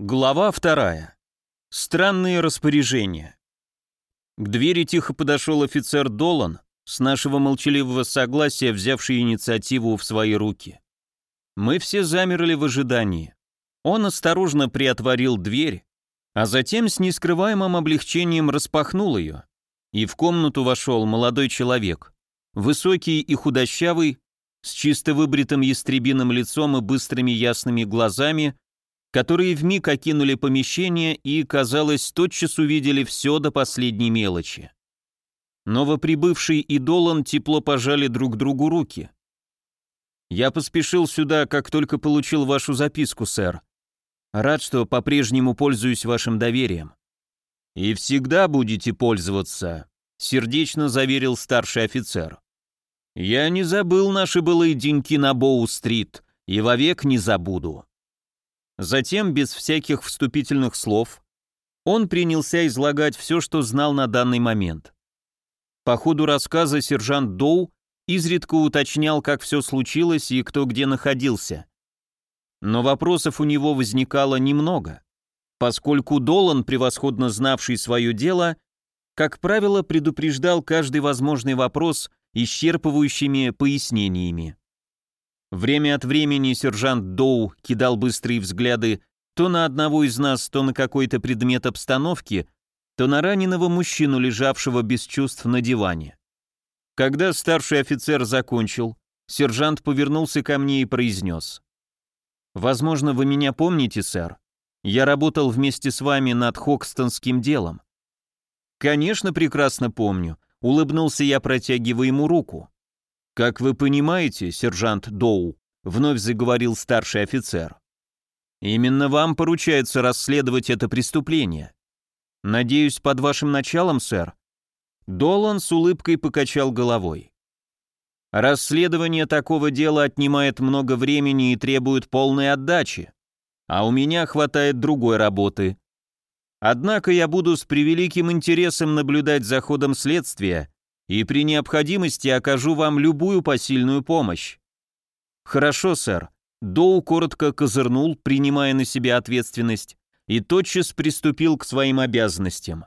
Глава вторая. Странные распоряжения. К двери тихо подошел офицер Долан, с нашего молчаливого согласия взявший инициативу в свои руки. Мы все замерли в ожидании. Он осторожно приотворил дверь, а затем с нескрываемым облегчением распахнул ее, и в комнату вошел молодой человек, высокий и худощавый, с чисто выбритым ястребиным лицом и быстрыми ясными глазами, которые вмиг окинули помещение и, казалось, тотчас увидели все до последней мелочи. Новоприбывший и Долан тепло пожали друг другу руки. «Я поспешил сюда, как только получил вашу записку, сэр. Рад, что по-прежнему пользуюсь вашим доверием». «И всегда будете пользоваться», — сердечно заверил старший офицер. «Я не забыл наши былые деньки на Боу-стрит и вовек не забуду». Затем, без всяких вступительных слов, он принялся излагать все, что знал на данный момент. По ходу рассказа сержант Доу изредка уточнял, как все случилось и кто где находился. Но вопросов у него возникало немного, поскольку Долан, превосходно знавший свое дело, как правило, предупреждал каждый возможный вопрос исчерпывающими пояснениями. Время от времени сержант Доу кидал быстрые взгляды то на одного из нас, то на какой-то предмет обстановки, то на раненого мужчину, лежавшего без чувств на диване. Когда старший офицер закончил, сержант повернулся ко мне и произнес. «Возможно, вы меня помните, сэр? Я работал вместе с вами над Хокстонским делом». «Конечно, прекрасно помню», — улыбнулся я, протягивая ему руку. «Как вы понимаете, сержант Доу», — вновь заговорил старший офицер, «именно вам поручается расследовать это преступление. Надеюсь, под вашим началом, сэр?» Долан с улыбкой покачал головой. «Расследование такого дела отнимает много времени и требует полной отдачи, а у меня хватает другой работы», Однако я буду с превеликим интересом наблюдать за ходом следствия и при необходимости окажу вам любую посильную помощь». «Хорошо, сэр». Доу коротко козырнул, принимая на себя ответственность, и тотчас приступил к своим обязанностям.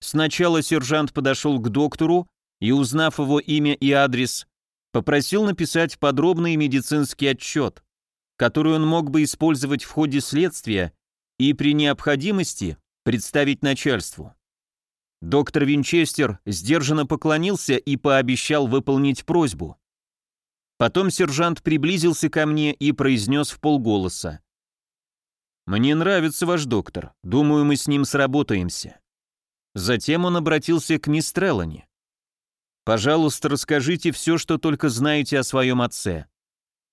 Сначала сержант подошел к доктору и, узнав его имя и адрес, попросил написать подробный медицинский отчет, который он мог бы использовать в ходе следствия и при необходимости представить начальству. Доктор Винчестер сдержанно поклонился и пообещал выполнить просьбу. Потом сержант приблизился ко мне и произнес в полголоса. «Мне нравится ваш доктор. Думаю, мы с ним сработаемся». Затем он обратился к мисс Треллани. «Пожалуйста, расскажите все, что только знаете о своем отце.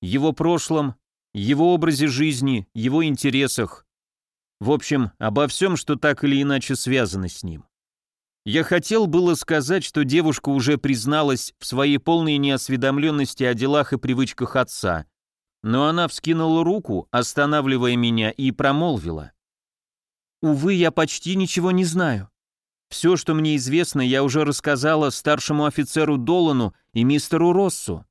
Его прошлом, его образе жизни, его интересах. В общем, обо всем, что так или иначе связано с ним». Я хотел было сказать, что девушка уже призналась в своей полной неосведомленности о делах и привычках отца, но она вскинула руку, останавливая меня, и промолвила. «Увы, я почти ничего не знаю. Все, что мне известно, я уже рассказала старшему офицеру Долану и мистеру Россу».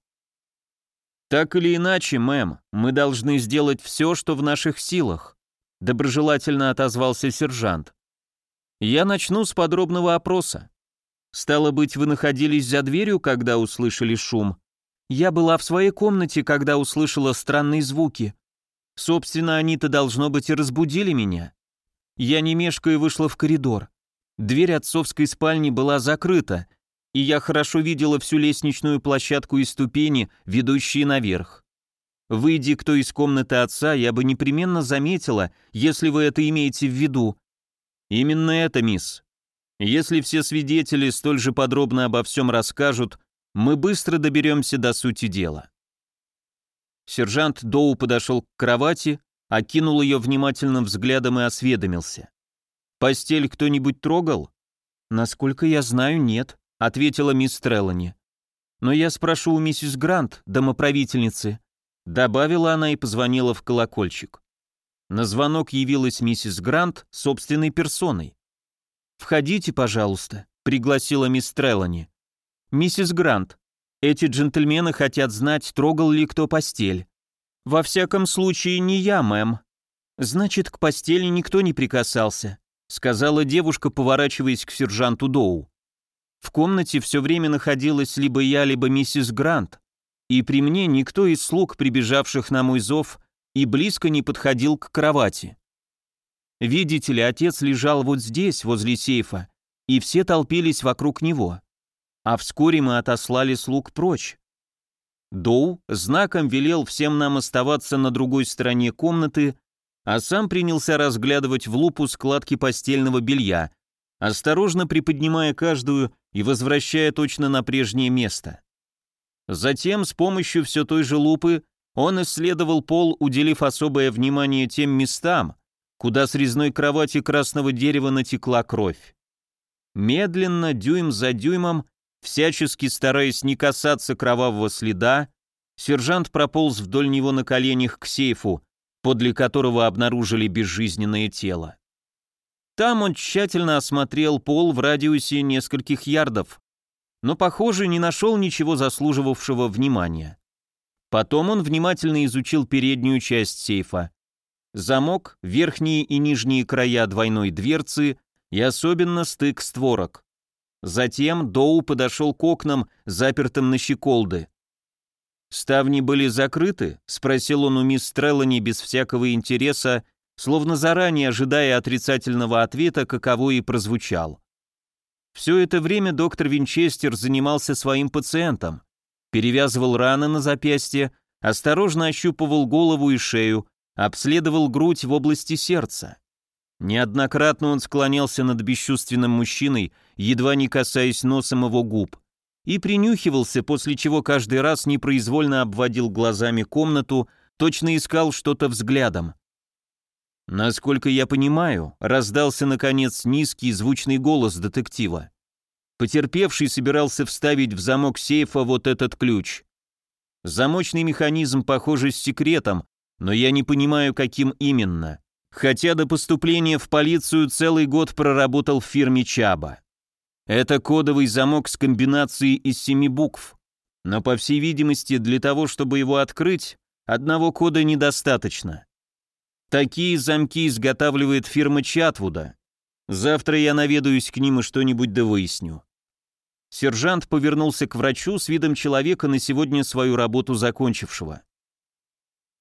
«Так или иначе, мэм, мы должны сделать все, что в наших силах», доброжелательно отозвался сержант. Я начну с подробного опроса. Стало быть, вы находились за дверью, когда услышали шум? Я была в своей комнате, когда услышала странные звуки. Собственно, они-то, должно быть, и разбудили меня. Я не мешкая вышла в коридор. Дверь отцовской спальни была закрыта, и я хорошо видела всю лестничную площадку и ступени, ведущие наверх. Выйди кто из комнаты отца, я бы непременно заметила, если вы это имеете в виду, Именно это, мисс. Если все свидетели столь же подробно обо всем расскажут, мы быстро доберемся до сути дела. Сержант Доу подошел к кровати, окинул ее внимательным взглядом и осведомился. «Постель кто-нибудь трогал?» «Насколько я знаю, нет», — ответила мисс Треллани. «Но я спрошу у миссис Грант, домоправительницы», — добавила она и позвонила в колокольчик. На звонок явилась миссис Грант собственной персоной. «Входите, пожалуйста», — пригласила мисс Трелани. «Миссис Грант, эти джентльмены хотят знать, трогал ли кто постель. Во всяком случае, не я, мэм. Значит, к постели никто не прикасался», — сказала девушка, поворачиваясь к сержанту Доу. В комнате все время находилась либо я, либо миссис Грант, и при мне никто из слуг, прибежавших на мой зов, и близко не подходил к кровати. Видите ли, отец лежал вот здесь, возле сейфа, и все толпились вокруг него. А вскоре мы отослали слуг прочь. Доу знаком велел всем нам оставаться на другой стороне комнаты, а сам принялся разглядывать в лупу складки постельного белья, осторожно приподнимая каждую и возвращая точно на прежнее место. Затем с помощью все той же лупы он исследовал пол, уделив особое внимание тем местам, куда с резной кровати красного дерева натекла кровь. Медленно, дюйм за дюймом, всячески стараясь не касаться кровавого следа, сержант прополз вдоль него на коленях к сейфу, подле которого обнаружили безжизненное тело. Там он тщательно осмотрел пол в радиусе нескольких ярдов, но, похоже, не нашел ничего заслуживавшего внимания. Потом он внимательно изучил переднюю часть сейфа. Замок, верхние и нижние края двойной дверцы и особенно стык створок. Затем Доу подошел к окнам, запертым на щеколды. «Ставни были закрыты?» — спросил он у мисс Треллани без всякого интереса, словно заранее ожидая отрицательного ответа, каково и прозвучал. Все это время доктор Винчестер занимался своим пациентом, перевязывал раны на запястье, осторожно ощупывал голову и шею, обследовал грудь в области сердца. Неоднократно он склонялся над бесчувственным мужчиной, едва не касаясь носом его губ, и принюхивался, после чего каждый раз непроизвольно обводил глазами комнату, точно искал что-то взглядом. «Насколько я понимаю», — раздался, наконец, низкий звучный голос детектива. Потерпевший собирался вставить в замок сейфа вот этот ключ. Замочный механизм, похоже, с секретом, но я не понимаю, каким именно. Хотя до поступления в полицию целый год проработал в фирме Чаба. Это кодовый замок с комбинацией из семи букв. Но, по всей видимости, для того, чтобы его открыть, одного кода недостаточно. Такие замки изготавливает фирма Чатвуда. Завтра я наведаюсь к ним и что-нибудь да выясню. Сержант повернулся к врачу с видом человека на сегодня свою работу закончившего.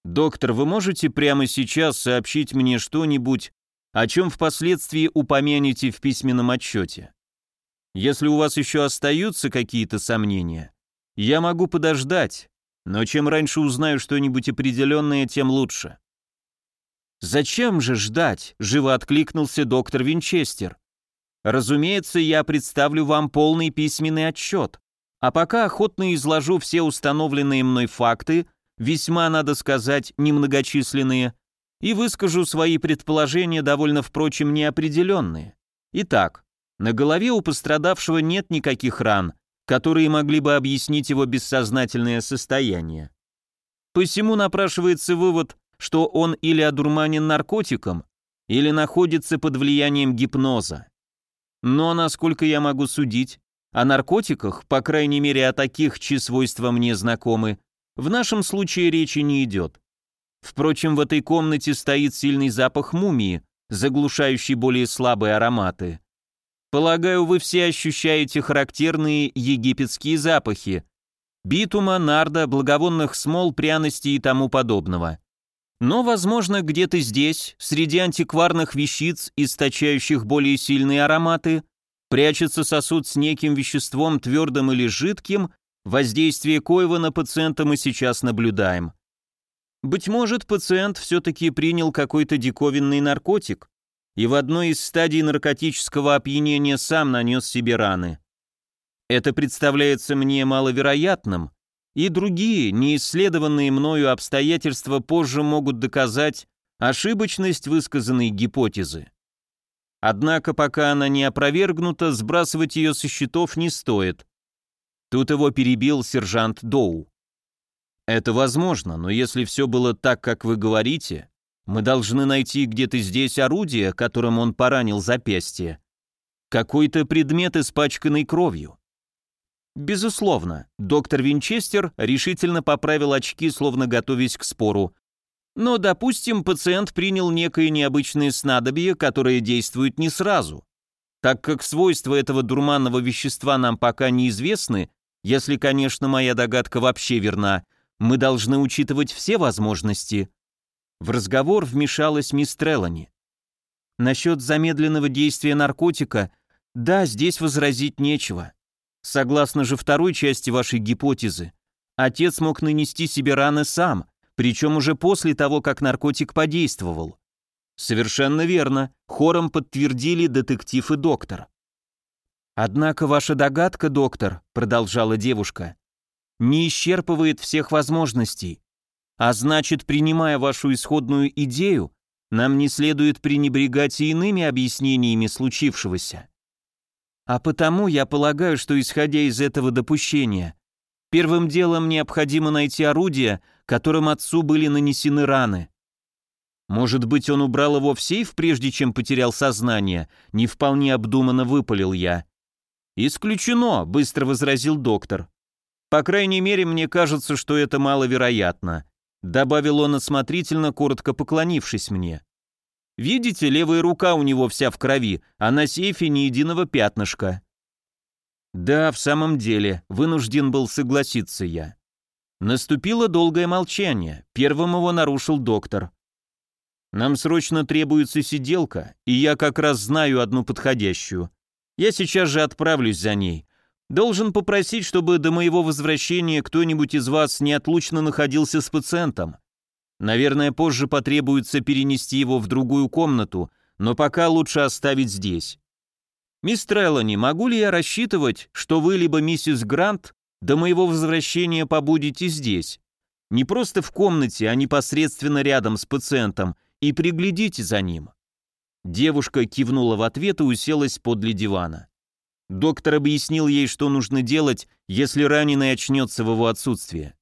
«Доктор, вы можете прямо сейчас сообщить мне что-нибудь, о чем впоследствии упомянете в письменном отчете? Если у вас еще остаются какие-то сомнения, я могу подождать, но чем раньше узнаю что-нибудь определенное, тем лучше». «Зачем же ждать?» — живо откликнулся доктор Винчестер. Разумеется, я представлю вам полный письменный отчет, а пока охотно изложу все установленные мной факты, весьма, надо сказать, немногочисленные, и выскажу свои предположения, довольно, впрочем, неопределенные. Итак, на голове у пострадавшего нет никаких ран, которые могли бы объяснить его бессознательное состояние. Посему напрашивается вывод, что он или одурманен наркотиком, или находится под влиянием гипноза. Но, насколько я могу судить, о наркотиках, по крайней мере о таких, чьи свойства мне знакомы, в нашем случае речи не идет. Впрочем, в этой комнате стоит сильный запах мумии, заглушающий более слабые ароматы. Полагаю, вы все ощущаете характерные египетские запахи – битума, нарда, благовонных смол, пряностей и тому подобного. Но, возможно, где-то здесь, среди антикварных вещиц, источающих более сильные ароматы, прячется сосуд с неким веществом твердым или жидким, воздействие коего на пациента мы сейчас наблюдаем. Быть может, пациент все-таки принял какой-то диковинный наркотик и в одной из стадий наркотического опьянения сам нанес себе раны. Это представляется мне маловероятным, и другие, неисследованные мною обстоятельства позже могут доказать ошибочность высказанной гипотезы. Однако, пока она не опровергнута, сбрасывать ее со счетов не стоит. Тут его перебил сержант Доу. «Это возможно, но если все было так, как вы говорите, мы должны найти где-то здесь орудие, которым он поранил запястье. Какой-то предмет, испачканный кровью. Безусловно, доктор Винчестер решительно поправил очки, словно готовясь к спору. Но, допустим, пациент принял некое необычное снадобье, которое действует не сразу. Так как свойства этого дурманного вещества нам пока неизвестны, если, конечно, моя догадка вообще верна, мы должны учитывать все возможности. В разговор вмешалась мисс Трелани. Насчет замедленного действия наркотика, да, здесь возразить нечего. Согласно же второй части вашей гипотезы, отец мог нанести себе раны сам, причем уже после того, как наркотик подействовал. Совершенно верно, хором подтвердили детектив и доктор. Однако ваша догадка, доктор, продолжала девушка, не исчерпывает всех возможностей. А значит, принимая вашу исходную идею, нам не следует пренебрегать и иными объяснениями случившегося. А потому я полагаю, что, исходя из этого допущения, первым делом необходимо найти орудие, которым отцу были нанесены раны. Может быть, он убрал его в сейф, прежде чем потерял сознание, не вполне обдуманно выпалил я. «Исключено», — быстро возразил доктор. «По крайней мере, мне кажется, что это маловероятно», — добавил он осмотрительно, коротко поклонившись мне. Видите, левая рука у него вся в крови, а на сейфе ни единого пятнышка». «Да, в самом деле, вынужден был согласиться я». Наступило долгое молчание, первым его нарушил доктор. «Нам срочно требуется сиделка, и я как раз знаю одну подходящую. Я сейчас же отправлюсь за ней. Должен попросить, чтобы до моего возвращения кто-нибудь из вас неотлучно находился с пациентом. Наверное, позже потребуется перенести его в другую комнату, но пока лучше оставить здесь. «Мисс Треллани, могу ли я рассчитывать, что вы либо миссис Грант до моего возвращения побудете здесь? Не просто в комнате, а непосредственно рядом с пациентом, и приглядите за ним». Девушка кивнула в ответ и уселась подле дивана. Доктор объяснил ей, что нужно делать, если раненый очнется в его отсутствие.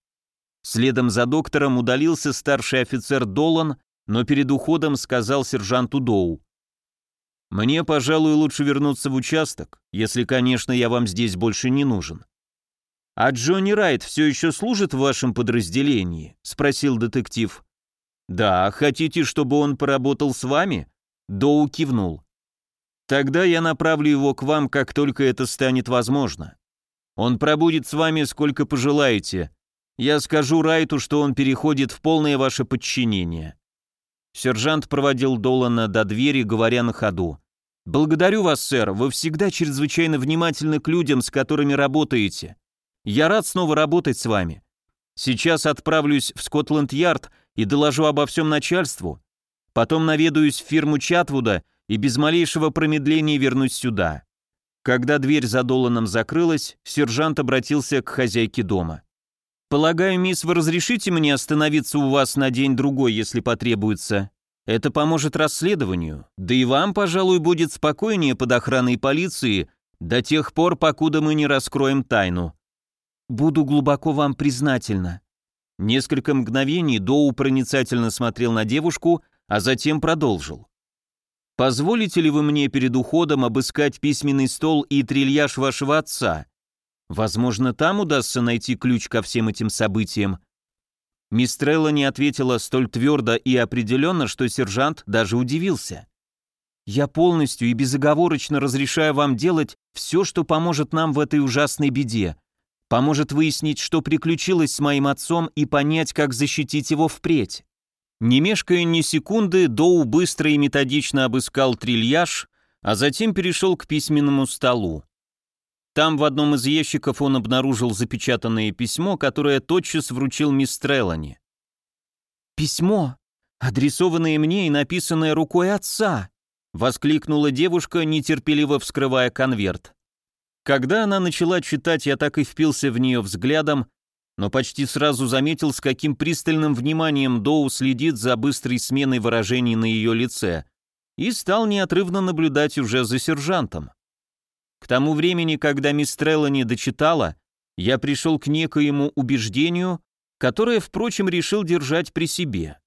Следом за доктором удалился старший офицер Долан, но перед уходом сказал сержанту Доу. «Мне, пожалуй, лучше вернуться в участок, если, конечно, я вам здесь больше не нужен». «А Джонни Райт все еще служит в вашем подразделении?» — спросил детектив. «Да, хотите, чтобы он поработал с вами?» Доу кивнул. «Тогда я направлю его к вам, как только это станет возможно. Он пробудет с вами сколько пожелаете, я скажу Райту, что он переходит в полное ваше подчинение». Сержант проводил Долана до двери, говоря на ходу. «Благодарю вас, сэр, вы всегда чрезвычайно внимательны к людям, с которыми работаете. Я рад снова работать с вами. Сейчас отправлюсь в Скотланд-Ярд и доложу обо всем начальству. Потом наведаюсь в фирму Чатвуда и без малейшего промедления вернусь сюда». Когда дверь за Доланом закрылась, сержант обратился к хозяйке дома. «Полагаю, мисс, вы разрешите мне остановиться у вас на день-другой, если потребуется? Это поможет расследованию. Да и вам, пожалуй, будет спокойнее под охраной полиции до тех пор, покуда мы не раскроем тайну». «Буду глубоко вам признательна». Несколько мгновений Доу проницательно смотрел на девушку, а затем продолжил. «Позволите ли вы мне перед уходом обыскать письменный стол и трильяж вашего отца?» Возможно, там удастся найти ключ ко всем этим событиям. Мистрелла не ответила столь твердо и определенно, что сержант даже удивился. «Я полностью и безоговорочно разрешаю вам делать все, что поможет нам в этой ужасной беде. Поможет выяснить, что приключилось с моим отцом и понять, как защитить его впредь». Не мешкая ни секунды, Доу быстро и методично обыскал трильяж, а затем перешел к письменному столу. Там в одном из ящиков он обнаружил запечатанное письмо, которое тотчас вручил мисс Трелани. «Письмо, адресованное мне и написанное рукой отца!» — воскликнула девушка, нетерпеливо вскрывая конверт. Когда она начала читать, я так и впился в нее взглядом, но почти сразу заметил, с каким пристальным вниманием Доу следит за быстрой сменой выражений на ее лице, и стал неотрывно наблюдать уже за сержантом. К тому времени, когда мисс Треллани дочитала, я пришел к некоему убеждению, которое, впрочем, решил держать при себе.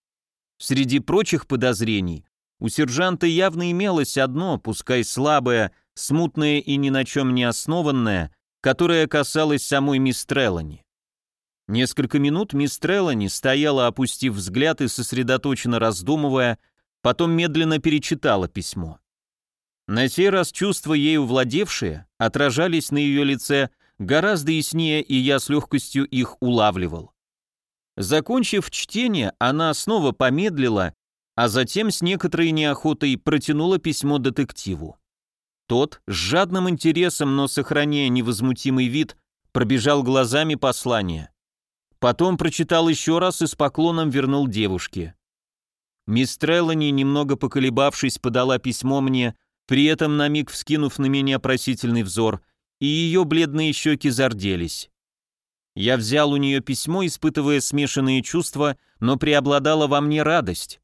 Среди прочих подозрений у сержанта явно имелось одно, пускай слабое, смутное и ни на чем не основанное, которое касалось самой мисс Треллани. Несколько минут мисс Треллани стояла, опустив взгляд и сосредоточенно раздумывая, потом медленно перечитала письмо. На сей раз чувства, ею владевшие, отражались на ее лице гораздо яснее, и я с легкостью их улавливал. Закончив чтение, она снова помедлила, а затем с некоторой неохотой протянула письмо детективу. Тот, с жадным интересом, но сохраняя невозмутимый вид, пробежал глазами послание. Потом прочитал еще раз и с поклоном вернул девушке. Мисс Треллани, немного поколебавшись, подала письмо мне при этом на миг вскинув на меня просительный взор, и ее бледные щеки зарделись. Я взял у нее письмо, испытывая смешанные чувства, но преобладала во мне радость.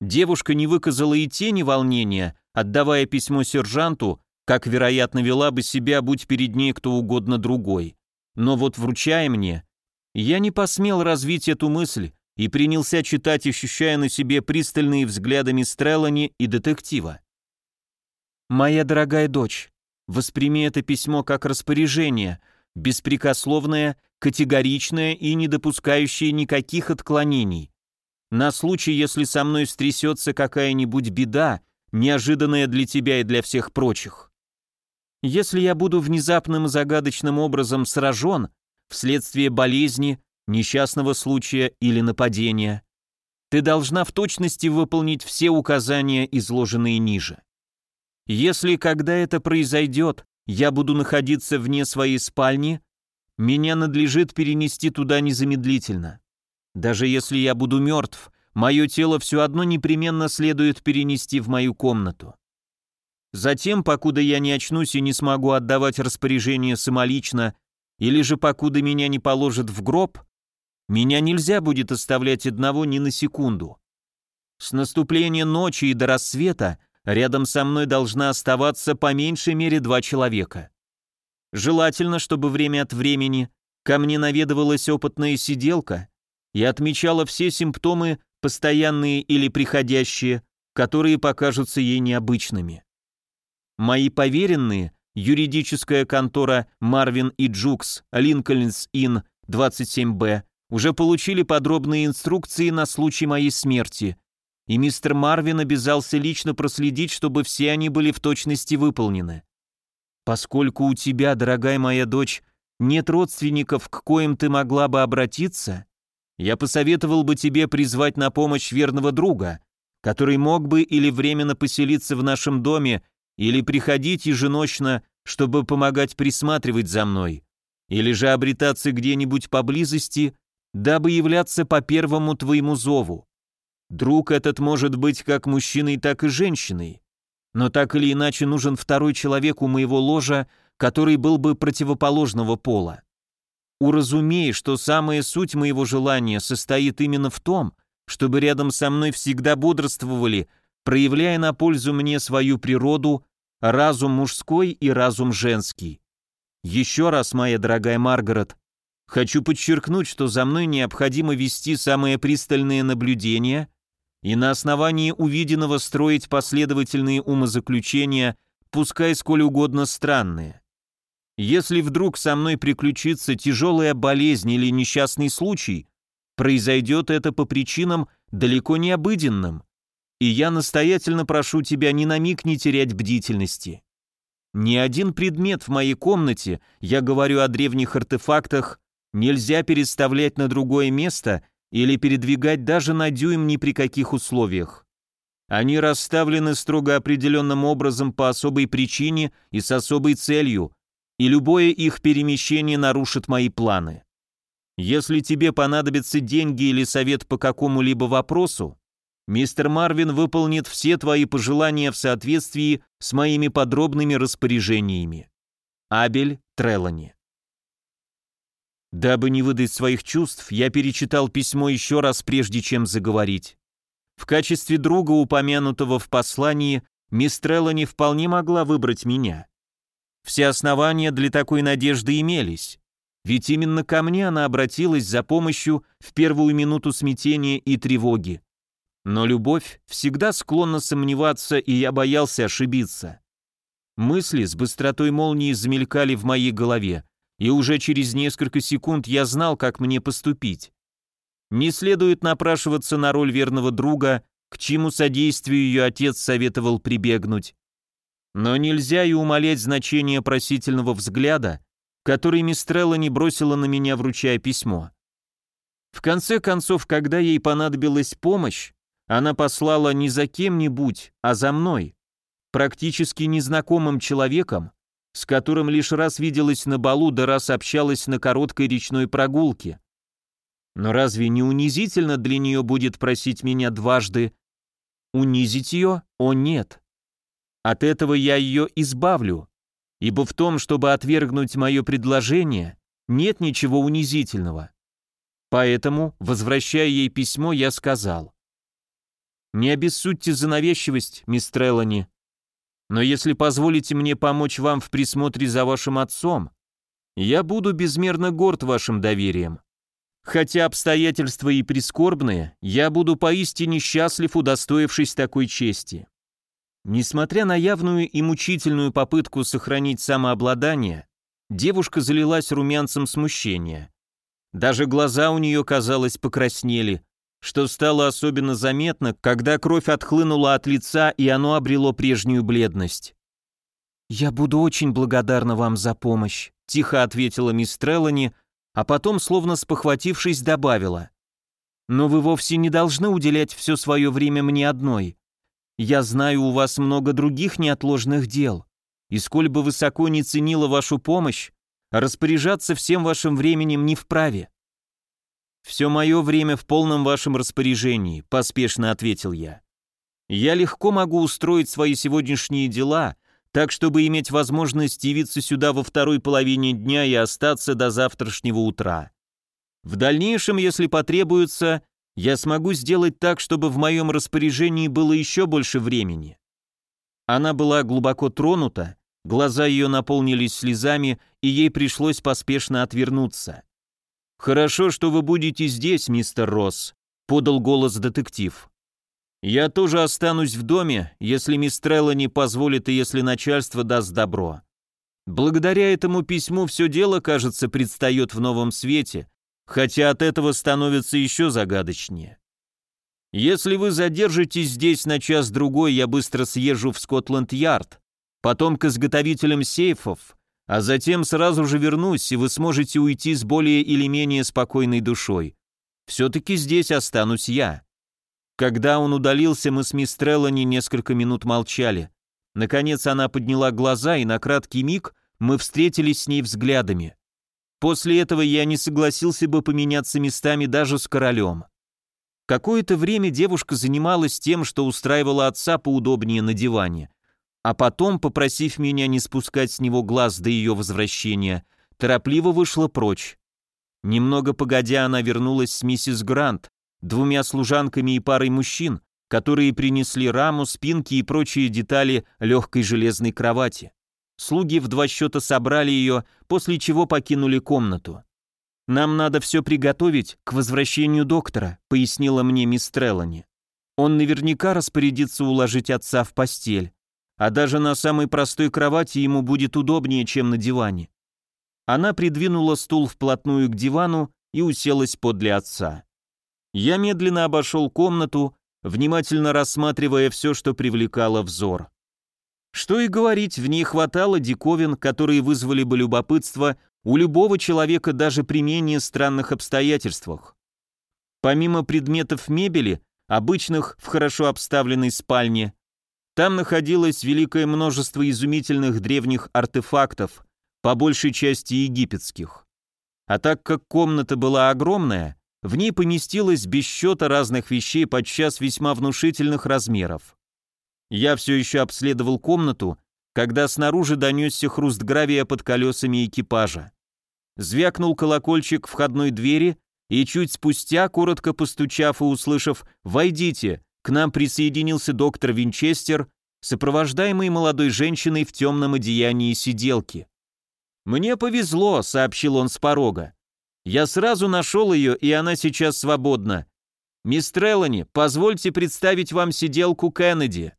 Девушка не выказала и тени волнения, отдавая письмо сержанту, как, вероятно, вела бы себя, будь перед ней кто угодно другой. Но вот вручая мне, я не посмел развить эту мысль и принялся читать, ощущая на себе пристальные взгляды Мистреллани и детектива. «Моя дорогая дочь, восприми это письмо как распоряжение, беспрекословное, категоричное и не допускающее никаких отклонений. На случай, если со мной стрясется какая-нибудь беда, неожиданная для тебя и для всех прочих. Если я буду внезапным и загадочным образом сражен вследствие болезни, несчастного случая или нападения, ты должна в точности выполнить все указания, изложенные ниже. Если когда это произойдет, я буду находиться вне своей спальни, меня надлежит перенести туда незамедлительно. Даже если я буду мертв, мое тело все одно непременно следует перенести в мою комнату. Затем, покуда я не очнусь и не смогу отдавать распоряжение самолично, или же покуда меня не положат в гроб, меня нельзя будет оставлять одного ни на секунду. С наступления ночи и до рассвета Рядом со мной должна оставаться по меньшей мере два человека. Желательно, чтобы время от времени ко мне наведывалась опытная сиделка и отмечала все симптомы, постоянные или приходящие, которые покажутся ей необычными. Мои поверенные, юридическая контора Марвин и Джукс, Линкольнс Ин 27Б, уже получили подробные инструкции на случай моей смерти, и мистер Марвин обязался лично проследить, чтобы все они были в точности выполнены. Поскольку у тебя, дорогая моя дочь, нет родственников, к коим ты могла бы обратиться, я посоветовал бы тебе призвать на помощь верного друга, который мог бы или временно поселиться в нашем доме, или приходить еженочно, чтобы помогать присматривать за мной, или же обретаться где-нибудь поблизости, дабы являться по первому твоему зову. Друг этот может быть как мужчиной, так и женщиной. Но так или иначе нужен второй человек у моего ложа, который был бы противоположного пола. Уразумей, что самая суть моего желания состоит именно в том, чтобы рядом со мной всегда бодрствовали, проявляя на пользу мне свою природу, разум мужской и разум женский. Еще раз, моя дорогая Маргарет, хочу подчеркнуть, что за мной необходимо вести самое пристальное наблюдение и на основании увиденного строить последовательные умозаключения, пускай сколь угодно странные. Если вдруг со мной приключится тяжелая болезнь или несчастный случай, произойдет это по причинам далеко не обыденным, и я настоятельно прошу тебя ни на миг не терять бдительности. Ни один предмет в моей комнате, я говорю о древних артефактах, нельзя переставлять на другое место – или передвигать даже на дюйм ни при каких условиях. Они расставлены строго определенным образом по особой причине и с особой целью, и любое их перемещение нарушит мои планы. Если тебе понадобятся деньги или совет по какому-либо вопросу, мистер Марвин выполнит все твои пожелания в соответствии с моими подробными распоряжениями. Абель Трелани Дабы не выдать своих чувств, я перечитал письмо еще раз, прежде чем заговорить. В качестве друга, упомянутого в послании, Мистрелла не вполне могла выбрать меня. Все основания для такой надежды имелись. Ведь именно ко мне она обратилась за помощью в первую минуту смятения и тревоги. Но любовь всегда склонна сомневаться, и я боялся ошибиться. Мысли с быстротой молнии замелькали в моей голове и уже через несколько секунд я знал, как мне поступить. Не следует напрашиваться на роль верного друга, к чему содействию ее отец советовал прибегнуть. Но нельзя и умолять значение просительного взгляда, который Мистрелла не бросила на меня, вручая письмо. В конце концов, когда ей понадобилась помощь, она послала не за кем-нибудь, а за мной, практически незнакомым человеком, с которым лишь раз виделась на балу да раз общалась на короткой речной прогулке. Но разве не унизительно для нее будет просить меня дважды? Унизить ее? О нет. От этого я ее избавлю, ибо в том, чтобы отвергнуть мое предложение, нет ничего унизительного. Поэтому, возвращая ей письмо, я сказал. «Не обессудьте за навязчивость, мисс Треллани но если позволите мне помочь вам в присмотре за вашим отцом, я буду безмерно горд вашим доверием. Хотя обстоятельства и прискорбные, я буду поистине счастлив, удостоившись такой чести. Несмотря на явную и мучительную попытку сохранить самообладание, девушка залилась румянцем смущения. Даже глаза у нее, казалось, покраснели, что стало особенно заметно, когда кровь отхлынула от лица и оно обрело прежнюю бледность. «Я буду очень благодарна вам за помощь», — тихо ответила мисс Треллани, а потом, словно спохватившись, добавила. «Но вы вовсе не должны уделять все свое время мне одной. Я знаю, у вас много других неотложных дел, и сколь бы высоко не ценила вашу помощь, распоряжаться всем вашим временем не вправе. «Все мое время в полном вашем распоряжении», — поспешно ответил я. «Я легко могу устроить свои сегодняшние дела, так чтобы иметь возможность явиться сюда во второй половине дня и остаться до завтрашнего утра. В дальнейшем, если потребуется, я смогу сделать так, чтобы в моем распоряжении было еще больше времени». Она была глубоко тронута, глаза ее наполнились слезами, и ей пришлось поспешно отвернуться. «Хорошо, что вы будете здесь, мистер Росс», — подал голос детектив. «Я тоже останусь в доме, если мисс не позволит и если начальство даст добро. Благодаря этому письму все дело, кажется, предстает в новом свете, хотя от этого становится еще загадочнее. Если вы задержитесь здесь на час-другой, я быстро съезжу в Скотланд-Ярд, потом к изготовителям сейфов, а затем сразу же вернусь, и вы сможете уйти с более или менее спокойной душой. Все-таки здесь останусь я». Когда он удалился, мы с мисс Треллани несколько минут молчали. Наконец она подняла глаза, и на краткий миг мы встретились с ней взглядами. После этого я не согласился бы поменяться местами даже с королем. Какое-то время девушка занималась тем, что устраивала отца поудобнее на диване, а потом, попросив меня не спускать с него глаз до ее возвращения, торопливо вышла прочь. Немного погодя, она вернулась с миссис Грант, двумя служанками и парой мужчин, которые принесли раму, спинки и прочие детали легкой железной кровати. Слуги в два счета собрали ее, после чего покинули комнату. «Нам надо все приготовить к возвращению доктора», — пояснила мне мисс Треллани. «Он наверняка распорядится уложить отца в постель, а даже на самой простой кровати ему будет удобнее, чем на диване. Она придвинула стул вплотную к дивану и уселась подле отца. Я медленно обошел комнату, внимательно рассматривая все, что привлекало взор. Что и говорить, в ней хватало диковин, которые вызвали бы любопытство у любого человека даже при менее странных обстоятельствах. Помимо предметов мебели, обычных в хорошо обставленной спальне, там находилось великое множество изумительных древних артефактов, по большей части египетских. А так как комната была огромная, в ней поместилось без счета разных вещей подчас весьма внушительных размеров. Я все еще обследовал комнату, когда снаружи донесся хруст гравия под колесами экипажа. Звякнул колокольчик входной двери, и чуть спустя, коротко постучав и услышав «Войдите!», к нам присоединился доктор Винчестер, сопровождаемый молодой женщиной в темном одеянии сиделки. «Мне повезло», — сообщил он с порога. «Я сразу нашел ее, и она сейчас свободна. Мисс Треллани, позвольте представить вам сиделку Кеннеди».